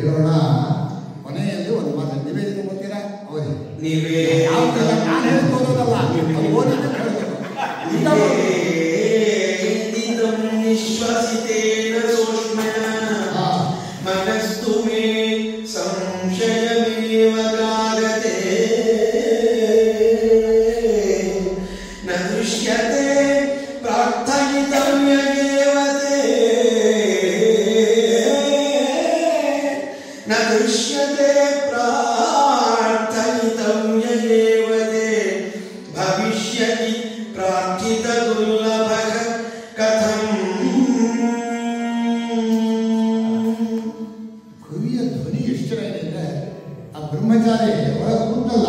ಹೇಳೋಣ ಕೊನೆಯಲ್ಲಿ ಒಂದು ಮಾತು. ನಿವೇದಿಕೆ ಗೊತ್ತೀರಾ ಹೌದು. ನೀವೇ ಯಾವ ನಾನು ಹೇಳ್ಕೋದಲ್ಲ ಅದು ಓದಿದ್ರೆ ಹೇಳ್ಬೇಕು न दृश्यते ಧ್ವನಿ ಎಷ್ಟರ ಆ ಬ್ರಹ್ಮಚಾರಿ ಹೊರಗೆ ಕೂತಲ್ಲ